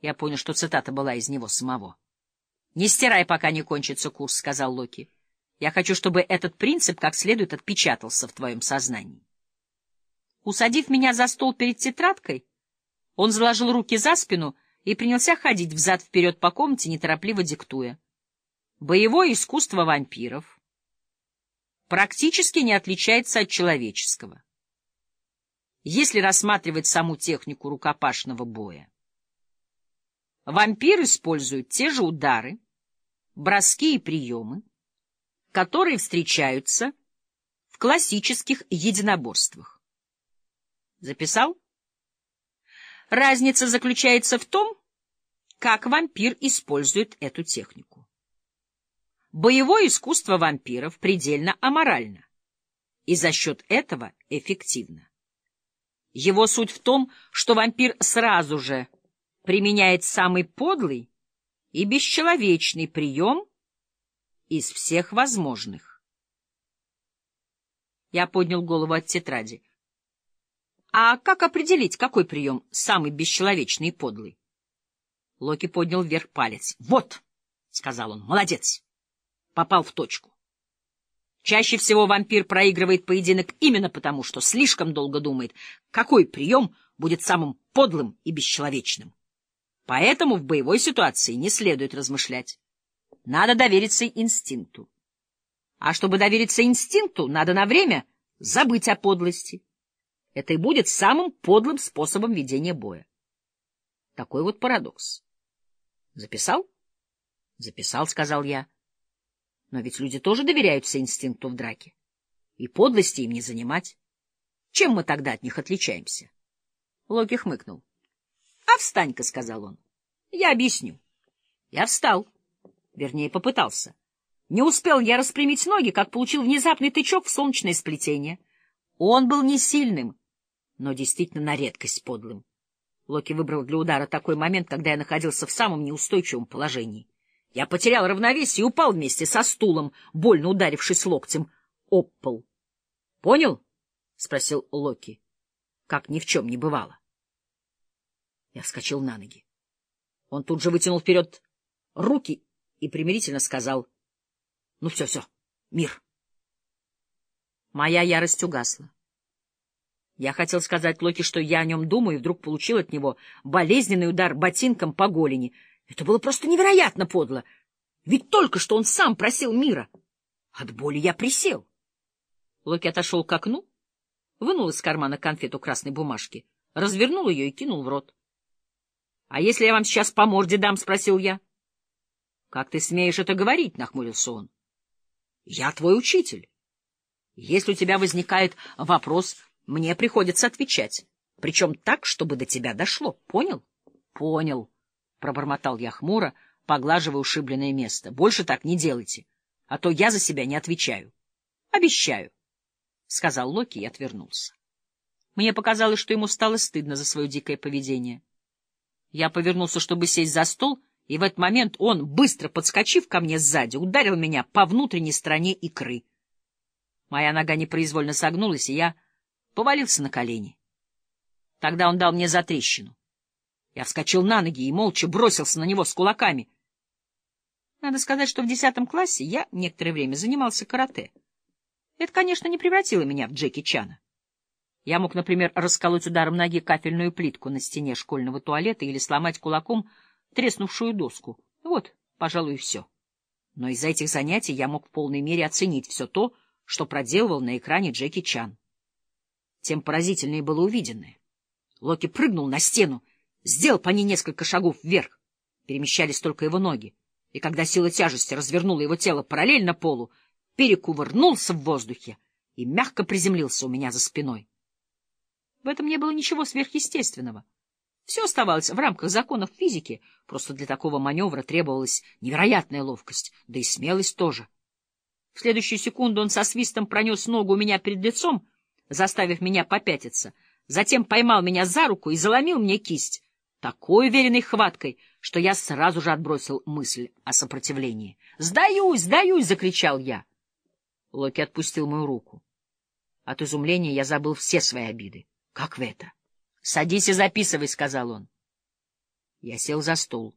Я понял, что цитата была из него самого. — Не стирай, пока не кончится курс, — сказал Локи. — Я хочу, чтобы этот принцип как следует отпечатался в твоем сознании. Усадив меня за стол перед тетрадкой, он заложил руки за спину и принялся ходить взад-вперед по комнате, неторопливо диктуя. Боевое искусство вампиров практически не отличается от человеческого, если рассматривать саму технику рукопашного боя. Вампир использует те же удары, броски и приемы, которые встречаются в классических единоборствах. Записал? Разница заключается в том, как вампир использует эту технику. Боевое искусство вампиров предельно аморально и за счет этого эффективно. Его суть в том, что вампир сразу же применяет самый подлый и бесчеловечный прием из всех возможных. Я поднял голову от тетради. А как определить, какой прием самый бесчеловечный и подлый? Локи поднял вверх палец. «Вот!» — сказал он. «Молодец! Попал в точку. Чаще всего вампир проигрывает поединок именно потому, что слишком долго думает, какой прием будет самым подлым и бесчеловечным. Поэтому в боевой ситуации не следует размышлять. Надо довериться инстинкту. А чтобы довериться инстинкту, надо на время забыть о подлости. Это и будет самым подлым способом ведения боя. Такой вот парадокс. Записал? Записал, сказал я. Но ведь люди тоже доверяются инстинкту в драке. И подлости им не занимать. Чем мы тогда от них отличаемся? Локи хмыкнул. — А встань-ка, — сказал он. — Я объясню. Я встал. Вернее, попытался. Не успел я распрямить ноги, как получил внезапный тычок в солнечное сплетение. Он был не сильным, но действительно на редкость подлым. Локи выбрал для удара такой момент, когда я находился в самом неустойчивом положении. Я потерял равновесие и упал вместе со стулом, больно ударившись локтем об пол. — Понял? — спросил Локи, как ни в чем не бывало. Я вскочил на ноги. Он тут же вытянул вперед руки и примирительно сказал, — Ну все, все, мир. Моя ярость угасла. Я хотел сказать Локи, что я о нем думаю, и вдруг получил от него болезненный удар ботинком по голени. Это было просто невероятно подло. Ведь только что он сам просил мира. От боли я присел. Локи отошел к окну, вынул из кармана конфету красной бумажки, развернул ее и кинул в рот. — А если я вам сейчас по морде дам? — спросил я. — Как ты смеешь это говорить? — нахмурился он. — Я твой учитель. Если у тебя возникает вопрос, мне приходится отвечать. Причем так, чтобы до тебя дошло. Понял? — Понял, — пробормотал я хмуро, поглаживая ушибленное место. — Больше так не делайте, а то я за себя не отвечаю. — Обещаю, — сказал Локи и отвернулся. Мне показалось, что ему стало стыдно за свое дикое поведение. — я повернулся, чтобы сесть за стол, и в этот момент он, быстро подскочив ко мне сзади, ударил меня по внутренней стороне икры. Моя нога непроизвольно согнулась, и я повалился на колени. Тогда он дал мне затрещину. Я вскочил на ноги и молча бросился на него с кулаками. Надо сказать, что в десятом классе я некоторое время занимался карате. Это, конечно, не превратило меня в Джеки Чана. Я мог, например, расколоть ударом ноги кафельную плитку на стене школьного туалета или сломать кулаком треснувшую доску. Вот, пожалуй, и все. Но из-за этих занятий я мог в полной мере оценить все то, что проделывал на экране Джеки Чан. Тем поразительнее было увиденное. Локи прыгнул на стену, сделал по ней несколько шагов вверх. Перемещались только его ноги. И когда сила тяжести развернула его тело параллельно полу, перекувырнулся в воздухе и мягко приземлился у меня за спиной. В этом не было ничего сверхъестественного. Все оставалось в рамках законов физики, просто для такого маневра требовалась невероятная ловкость, да и смелость тоже. В следующую секунду он со свистом пронес ногу у меня перед лицом, заставив меня попятиться, затем поймал меня за руку и заломил мне кисть такой уверенной хваткой, что я сразу же отбросил мысль о сопротивлении. «Сдаюсь, сдаюсь!» — закричал я. Локи отпустил мою руку. От изумления я забыл все свои обиды. — Как вы это? — Садись и записывай, — сказал он. Я сел за стол.